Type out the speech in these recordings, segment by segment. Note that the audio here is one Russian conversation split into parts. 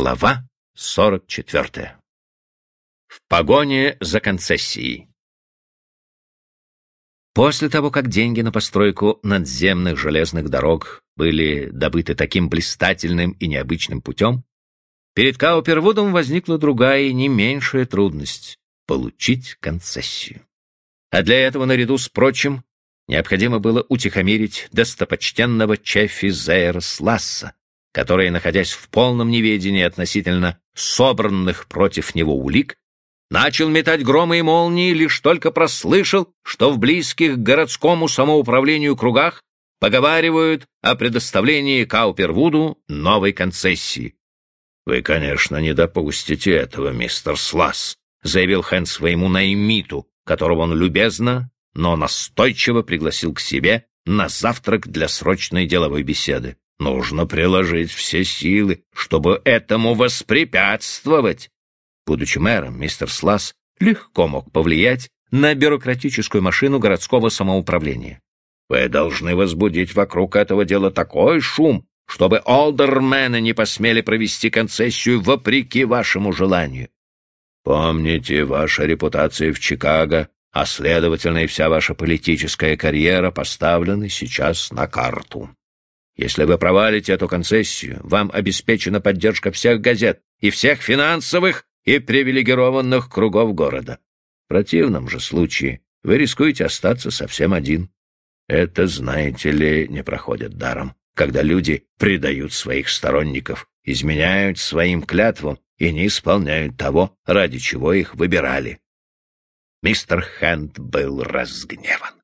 Глава 44. В погоне за концессией. После того, как деньги на постройку надземных железных дорог были добыты таким блистательным и необычным путем, перед Каупервудом возникла другая и не меньшая трудность — получить концессию. А для этого, наряду с прочим, необходимо было утихомирить достопочтенного Чеффи Зейра Сласса, который, находясь в полном неведении относительно собранных против него улик, начал метать громы и молнии, лишь только прослышал, что в близких к городскому самоуправлению кругах поговаривают о предоставлении Каупервуду новой концессии. «Вы, конечно, не допустите этого, мистер Сласс», заявил Хэн своему наймиту, которого он любезно, но настойчиво пригласил к себе на завтрак для срочной деловой беседы. Нужно приложить все силы, чтобы этому воспрепятствовать. Будучи мэром, мистер Слас легко мог повлиять на бюрократическую машину городского самоуправления. Вы должны возбудить вокруг этого дела такой шум, чтобы олдермены не посмели провести концессию вопреки вашему желанию. Помните, ваша репутация в Чикаго, а следовательно и вся ваша политическая карьера поставлены сейчас на карту. Если вы провалите эту концессию, вам обеспечена поддержка всех газет и всех финансовых и привилегированных кругов города. В противном же случае вы рискуете остаться совсем один. Это, знаете ли, не проходит даром, когда люди предают своих сторонников, изменяют своим клятвам и не исполняют того, ради чего их выбирали. Мистер Хэнд был разгневан.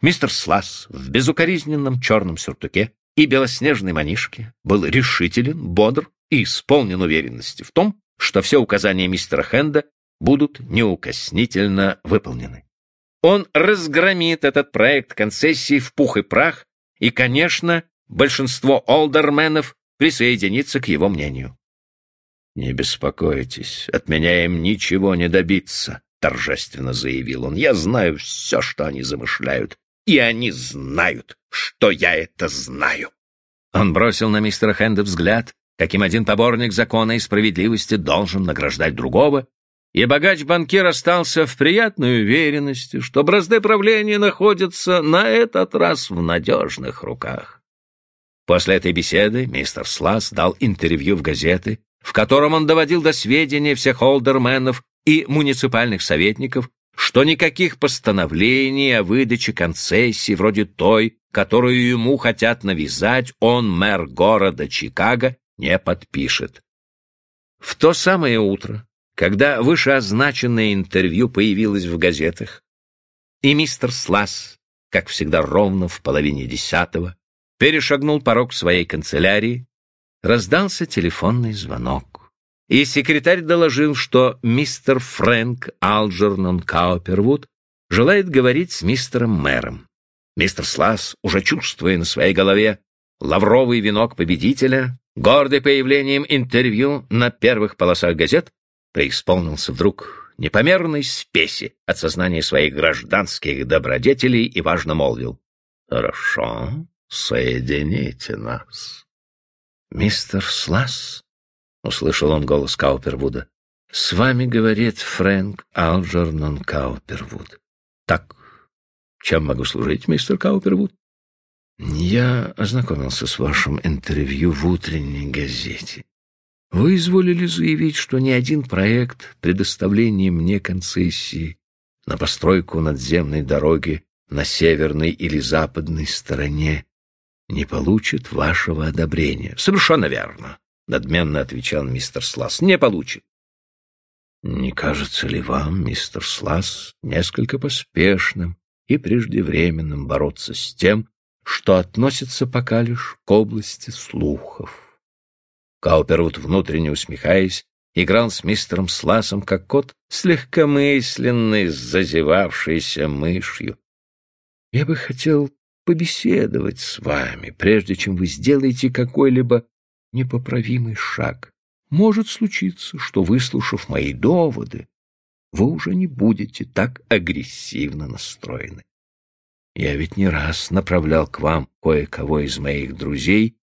Мистер Слас в безукоризненном черном сюртуке и белоснежной манишке был решителен, бодр и исполнен уверенности в том, что все указания мистера Хенда будут неукоснительно выполнены. Он разгромит этот проект концессии в пух и прах, и, конечно, большинство олдерменов присоединится к его мнению. «Не беспокойтесь, от меня им ничего не добиться», — торжественно заявил он. «Я знаю все, что они замышляют, и они знают, что я это знаю. Он бросил на мистера Хенда взгляд, каким один поборник закона и справедливости должен награждать другого, и богач-банкир остался в приятной уверенности, что бразды правления находятся на этот раз в надежных руках. После этой беседы мистер Слас дал интервью в газеты, в котором он доводил до сведения всех олдерменов и муниципальных советников, что никаких постановлений о выдаче концессии вроде той, которую ему хотят навязать, он, мэр города Чикаго, не подпишет. В то самое утро, когда вышеозначенное интервью появилось в газетах, и мистер Слас, как всегда ровно в половине десятого, перешагнул порог своей канцелярии, раздался телефонный звонок и секретарь доложил, что мистер Фрэнк Алджернон Каупервуд желает говорить с мистером мэром. Мистер Слас, уже чувствуя на своей голове лавровый венок победителя, гордый появлением интервью на первых полосах газет, преисполнился вдруг непомерной спеси от сознания своих гражданских добродетелей и важно молвил. «Хорошо, соедините нас». Мистер Слас — услышал он голос Каупервуда. «С вами говорит Фрэнк Алджернон Каупервуд. Так, чем могу служить, мистер Каупервуд?» «Я ознакомился с вашим интервью в утренней газете. Вы изволили заявить, что ни один проект предоставления мне концессии на постройку надземной дороги на северной или западной стороне не получит вашего одобрения. Совершенно верно. — надменно отвечал мистер Слас. «Не получит». «Не кажется ли вам, мистер Слас, несколько поспешным и преждевременным бороться с тем, что относится пока лишь к области слухов?» Каупервуд, внутренне усмехаясь, играл с мистером Сласом, как кот, с зазевавшейся мышью. «Я бы хотел побеседовать с вами, прежде чем вы сделаете какой-либо непоправимый шаг. Может случиться, что, выслушав мои доводы, вы уже не будете так агрессивно настроены. Я ведь не раз направлял к вам кое-кого из моих друзей,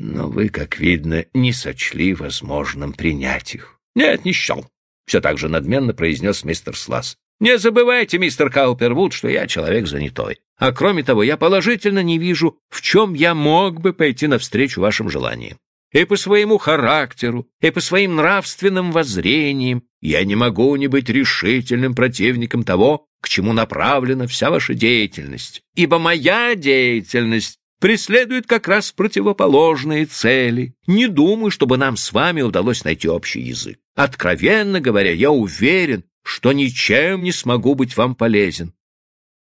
Но вы, как видно, не сочли возможным принять их. Нет, не счел. Все так же надменно произнес мистер Слас. Не забывайте, мистер Каупервуд, что я человек занятой. А кроме того, я положительно не вижу, в чем я мог бы пойти навстречу вашим желаниям. И по своему характеру, и по своим нравственным воззрениям я не могу не быть решительным противником того, к чему направлена вся ваша деятельность. Ибо моя деятельность преследует как раз противоположные цели. Не думаю, чтобы нам с вами удалось найти общий язык. Откровенно говоря, я уверен, что ничем не смогу быть вам полезен.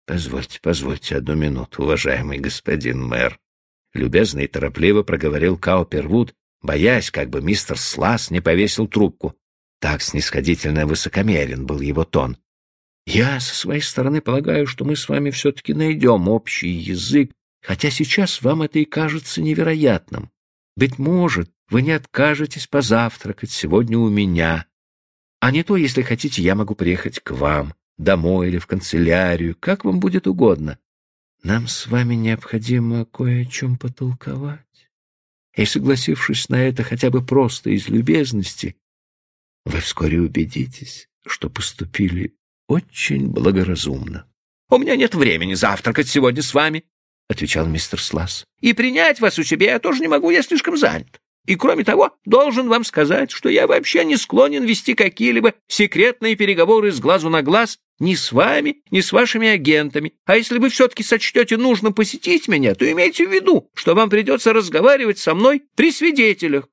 Позвольте, позвольте одну минуту, уважаемый господин мэр. Любезно и торопливо проговорил Каупервуд, боясь, как бы мистер Слас не повесил трубку. Так снисходительно высокомерен был его тон. Я со своей стороны полагаю, что мы с вами все-таки найдем общий язык, хотя сейчас вам это и кажется невероятным. Быть может, вы не откажетесь позавтракать сегодня у меня, а не то, если хотите, я могу приехать к вам, домой или в канцелярию, как вам будет угодно. Нам с вами необходимо кое о чем потолковать. И, согласившись на это хотя бы просто из любезности, вы вскоре убедитесь, что поступили очень благоразумно. — У меня нет времени завтракать сегодня с вами, — отвечал мистер Слас. — И принять вас у себя я тоже не могу, я слишком занят. И, кроме того, должен вам сказать, что я вообще не склонен вести какие-либо секретные переговоры с глазу на глаз ни с вами, ни с вашими агентами. А если вы все-таки сочтете нужно посетить меня, то имейте в виду, что вам придется разговаривать со мной при свидетелях.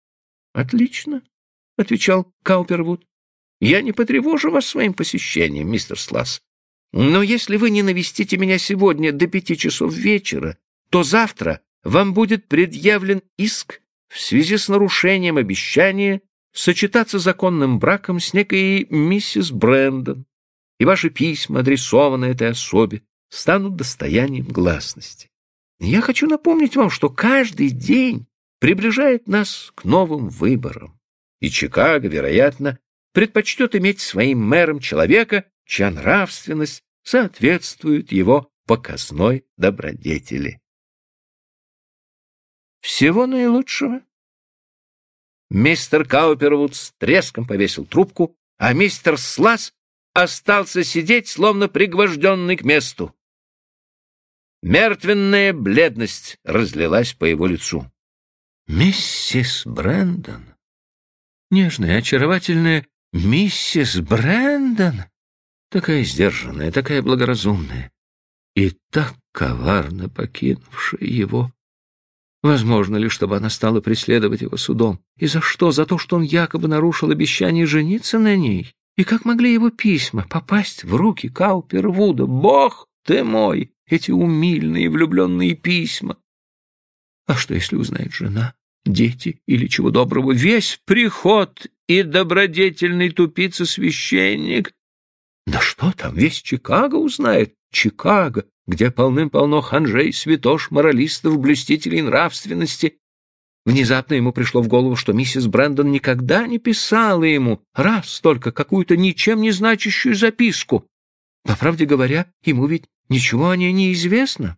— Отлично, — отвечал Каупервуд. — Я не потревожу вас своим посещением, мистер Сласс. Но если вы не навестите меня сегодня до пяти часов вечера, то завтра вам будет предъявлен иск в связи с нарушением обещания сочетаться законным браком с некой миссис Брэндон, и ваши письма, адресованные этой особе, станут достоянием гласности. Я хочу напомнить вам, что каждый день приближает нас к новым выборам, и Чикаго, вероятно, предпочтет иметь своим мэром человека, чья нравственность соответствует его показной добродетели. Всего наилучшего. Мистер Каупервуд с треском повесил трубку, а мистер Слас остался сидеть, словно пригвожденный к месту. Мертвенная бледность разлилась по его лицу. «Миссис Брэндон? Нежная, очаровательная миссис Брэндон? Такая сдержанная, такая благоразумная и так коварно покинувшая его Возможно ли, чтобы она стала преследовать его судом? И за что? За то, что он якобы нарушил обещание жениться на ней? И как могли его письма попасть в руки Каупервуда? Бог ты мой! Эти умильные влюбленные письма! А что, если узнает жена, дети или чего доброго, весь приход и добродетельный тупица-священник? Да что там, весь Чикаго узнает? Чикаго, где полным-полно ханжей, святош, моралистов, блюстителей нравственности. Внезапно ему пришло в голову, что миссис Брэндон никогда не писала ему раз только какую-то ничем не значащую записку. По правде говоря, ему ведь ничего о ней не известно.